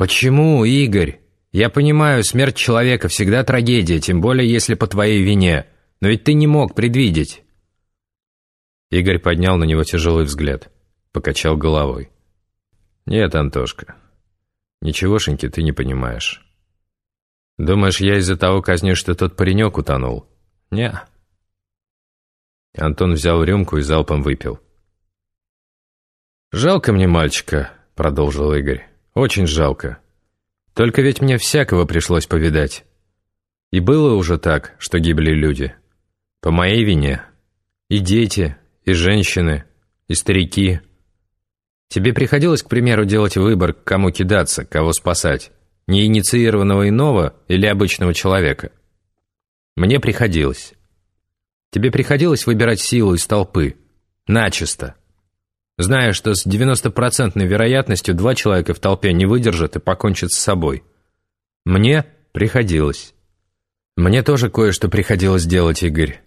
«Почему, Игорь? Я понимаю, смерть человека всегда трагедия, тем более если по твоей вине. Но ведь ты не мог предвидеть». Игорь поднял на него тяжелый взгляд, покачал головой. «Нет, Антошка, ничегошеньки ты не понимаешь. Думаешь, я из-за того казню, что тот паренек утонул? Не. Антон взял рюмку и залпом выпил. «Жалко мне мальчика», — продолжил Игорь. «Очень жалко. Только ведь мне всякого пришлось повидать. И было уже так, что гибли люди. По моей вине. И дети, и женщины, и старики. Тебе приходилось, к примеру, делать выбор, к кому кидаться, кого спасать? Неинициированного иного или обычного человека? Мне приходилось. Тебе приходилось выбирать силу из толпы. Начисто. Зная, что с 90% вероятностью два человека в толпе не выдержат и покончат с собой. Мне приходилось. Мне тоже кое-что приходилось делать, Игорь.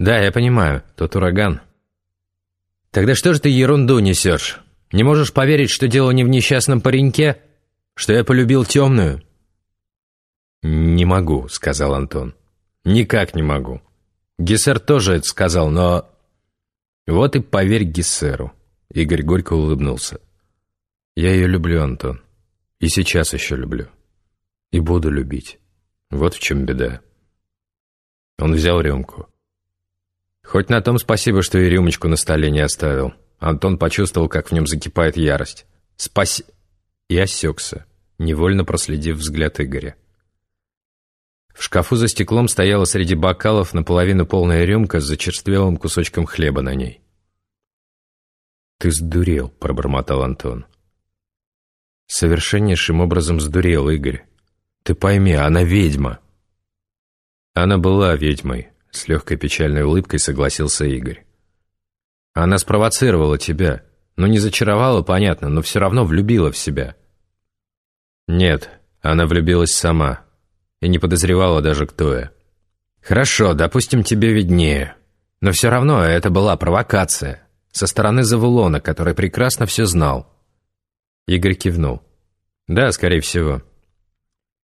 Да, я понимаю, тот ураган. Тогда что же ты ерунду несешь? Не можешь поверить, что дело не в несчастном пареньке? Что я полюбил темную? «Не могу», — сказал Антон. «Никак не могу. Гессер тоже это сказал, но...» «Вот и поверь Гессеру», — Игорь горько улыбнулся. «Я ее люблю, Антон. И сейчас еще люблю. И буду любить. Вот в чем беда». Он взял рюмку. Хоть на том спасибо, что и рюмочку на столе не оставил. Антон почувствовал, как в нем закипает ярость. «Спаси...» И осекся, невольно проследив взгляд Игоря. В шкафу за стеклом стояла среди бокалов наполовину полная рюмка с зачерствелым кусочком хлеба на ней. «Ты сдурел», — пробормотал Антон. «Совершеннейшим образом сдурел, Игорь. Ты пойми, она ведьма». «Она была ведьмой», — с легкой печальной улыбкой согласился Игорь. «Она спровоцировала тебя. Ну, не зачаровала, понятно, но все равно влюбила в себя». «Нет, она влюбилась сама», и не подозревала даже, кто я. «Хорошо, допустим, тебе виднее. Но все равно это была провокация. Со стороны Завулона, который прекрасно все знал». Игорь кивнул. «Да, скорее всего».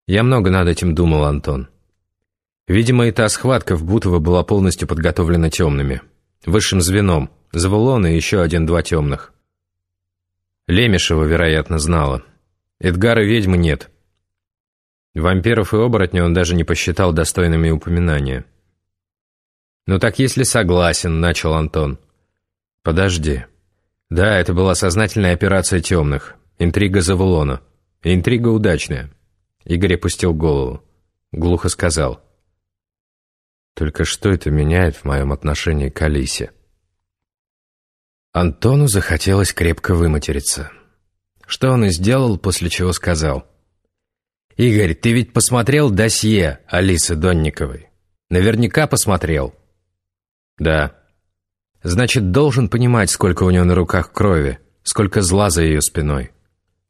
Я много над этим думал, Антон. Видимо, и та схватка в Бутово была полностью подготовлена темными. Высшим звеном. Завулон и еще один-два темных. Лемешева, вероятно, знала. Эдгара ведьмы нет. Вампиров и оборотней он даже не посчитал достойными упоминания. «Ну так если согласен», — начал Антон. «Подожди. Да, это была сознательная операция темных. Интрига Завулона. Интрига удачная». Игорь опустил голову. Глухо сказал. «Только что это меняет в моем отношении к Алисе?» Антону захотелось крепко выматериться. Что он и сделал, после чего сказал. «Игорь, ты ведь посмотрел досье Алисы Донниковой? Наверняка посмотрел». «Да». «Значит, должен понимать, сколько у нее на руках крови, сколько зла за ее спиной.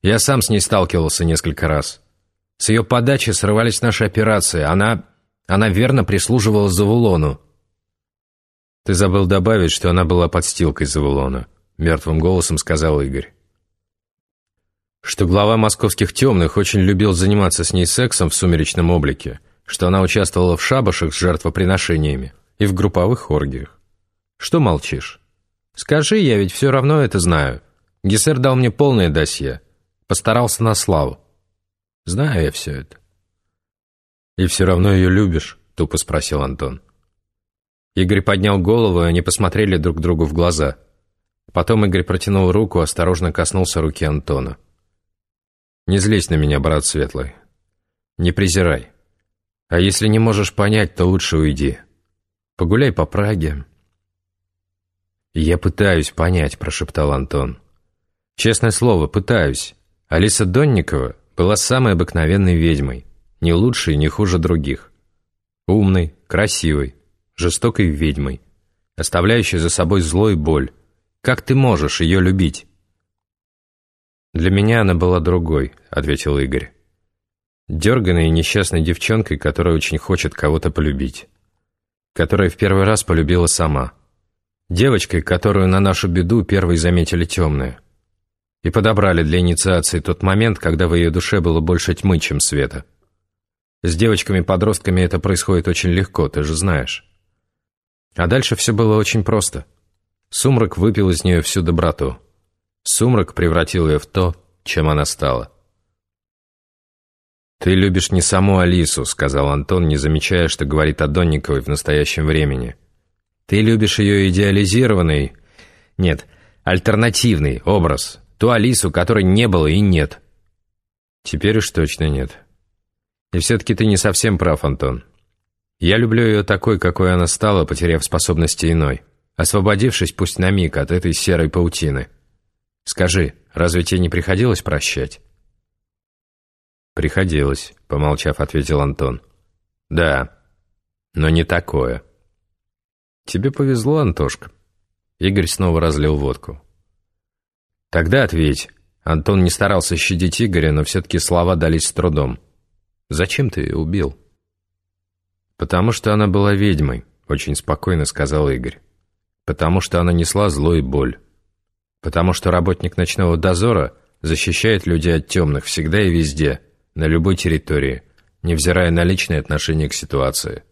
Я сам с ней сталкивался несколько раз. С ее подачи срывались наши операции. Она... она верно прислуживала Завулону». «Ты забыл добавить, что она была подстилкой Завулона», — мертвым голосом сказал Игорь что глава московских темных очень любил заниматься с ней сексом в сумеречном облике, что она участвовала в шабашах с жертвоприношениями и в групповых оргиях. Что молчишь? Скажи, я ведь все равно это знаю. Гессер дал мне полное досье. Постарался на славу. Знаю я все это. «И все равно ее любишь?» — тупо спросил Антон. Игорь поднял голову, и они посмотрели друг другу в глаза. Потом Игорь протянул руку, осторожно коснулся руки Антона. Не злись на меня, брат Светлый. Не презирай. А если не можешь понять, то лучше уйди. Погуляй по Праге. «Я пытаюсь понять», — прошептал Антон. «Честное слово, пытаюсь. Алиса Донникова была самой обыкновенной ведьмой, не лучшей, не хуже других. Умной, красивой, жестокой ведьмой, оставляющей за собой зло и боль. Как ты можешь ее любить?» «Для меня она была другой», — ответил Игорь. «Дерганной и несчастной девчонкой, которая очень хочет кого-то полюбить. Которая в первый раз полюбила сама. Девочкой, которую на нашу беду первой заметили темные. И подобрали для инициации тот момент, когда в ее душе было больше тьмы, чем света. С девочками-подростками это происходит очень легко, ты же знаешь. А дальше все было очень просто. Сумрак выпил из нее всю доброту. Сумрак превратил ее в то, чем она стала. «Ты любишь не саму Алису», — сказал Антон, не замечая, что говорит о Донниковой в настоящем времени. «Ты любишь ее идеализированный... Нет, альтернативный образ. Ту Алису, которой не было и нет». «Теперь уж точно нет. И все-таки ты не совсем прав, Антон. Я люблю ее такой, какой она стала, потеряв способности иной, освободившись пусть на миг от этой серой паутины. Скажи, разве тебе не приходилось прощать?» «Приходилось», — помолчав, ответил Антон. «Да, но не такое». «Тебе повезло, Антошка». Игорь снова разлил водку. «Тогда ответь». Антон не старался щадить Игоря, но все-таки слова дались с трудом. «Зачем ты ее убил?» «Потому что она была ведьмой», — очень спокойно сказал Игорь. «Потому что она несла зло и боль. Потому что работник ночного дозора защищает людей от темных всегда и везде» на любой территории, невзирая на личное отношение к ситуации.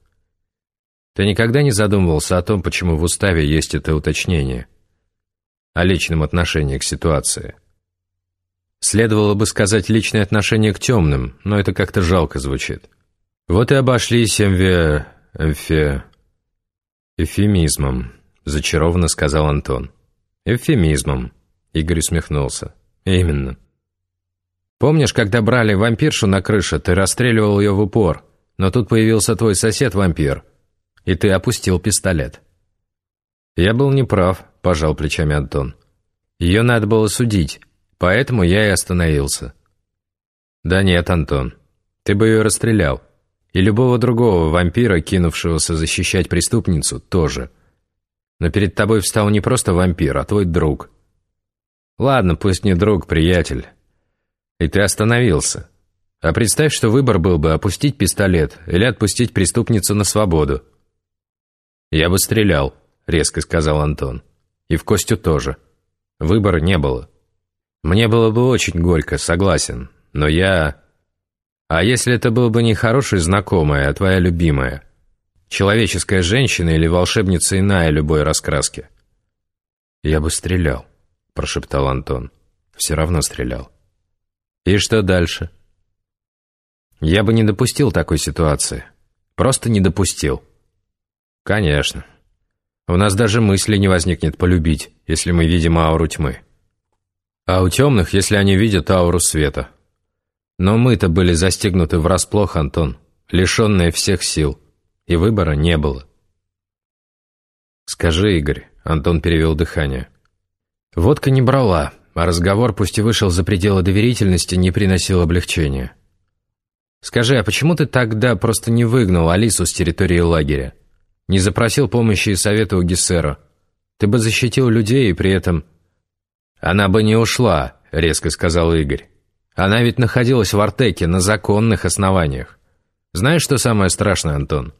Ты никогда не задумывался о том, почему в уставе есть это уточнение? О личном отношении к ситуации. Следовало бы сказать личное отношение к темным, но это как-то жалко звучит. Вот и обошлись эмве... эмфе... эфемизмом, зачарованно сказал Антон. Эвфемизмом. Игорь усмехнулся. Именно. Помнишь, когда брали вампиршу на крыше, ты расстреливал ее в упор, но тут появился твой сосед-вампир, и ты опустил пистолет. Я был неправ, пожал плечами Антон. Ее надо было судить, поэтому я и остановился. Да нет, Антон, ты бы ее расстрелял. И любого другого вампира, кинувшегося защищать преступницу, тоже. Но перед тобой встал не просто вампир, а твой друг. Ладно, пусть не друг, приятель. И ты остановился. А представь, что выбор был бы опустить пистолет или отпустить преступницу на свободу. «Я бы стрелял», — резко сказал Антон. «И в Костю тоже. Выбора не было. Мне было бы очень горько, согласен, но я... А если это был бы не хороший знакомая, а твоя любимая? Человеческая женщина или волшебница иная любой раскраски?» «Я бы стрелял», — прошептал Антон. «Все равно стрелял». И что дальше? Я бы не допустил такой ситуации. Просто не допустил. Конечно. У нас даже мысли не возникнет полюбить, если мы видим ауру тьмы. А у темных, если они видят ауру света. Но мы-то были застигнуты врасплох, Антон, лишенные всех сил, и выбора не было. «Скажи, Игорь», — Антон перевел дыхание. «Водка не брала, а разговор, пусть и вышел за пределы доверительности, не приносил облегчения. «Скажи, а почему ты тогда просто не выгнал Алису с территории лагеря? Не запросил помощи и совета у Гессера? Ты бы защитил людей и при этом...» «Она бы не ушла», — резко сказал Игорь. «Она ведь находилась в Артеке на законных основаниях. Знаешь, что самое страшное, Антон?»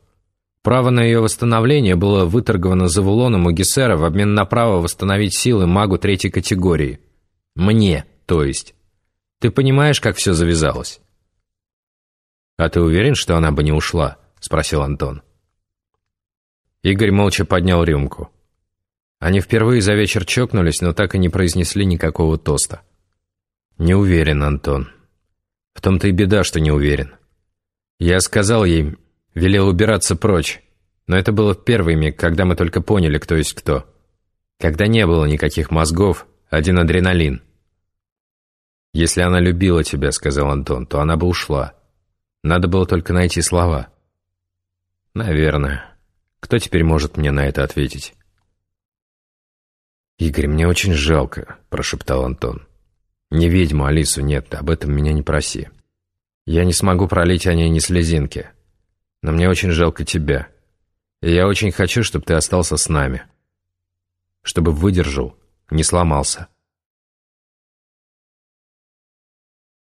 Право на ее восстановление было выторговано Завулоном у Гессера в обмен на право восстановить силы магу третьей категории. Мне, то есть. Ты понимаешь, как все завязалось?» «А ты уверен, что она бы не ушла?» — спросил Антон. Игорь молча поднял рюмку. Они впервые за вечер чокнулись, но так и не произнесли никакого тоста. «Не уверен, Антон. В том-то и беда, что не уверен. Я сказал ей, велел убираться прочь, но это было в первый миг, когда мы только поняли, кто есть кто. Когда не было никаких мозгов, один адреналин. «Если она любила тебя, — сказал Антон, — то она бы ушла. Надо было только найти слова». «Наверное. Кто теперь может мне на это ответить?» «Игорь, мне очень жалко», — прошептал Антон. «Не ведьму Алису, нет, об этом меня не проси. Я не смогу пролить о ней ни слезинки. Но мне очень жалко тебя. И я очень хочу, чтобы ты остался с нами. Чтобы выдержал, не сломался».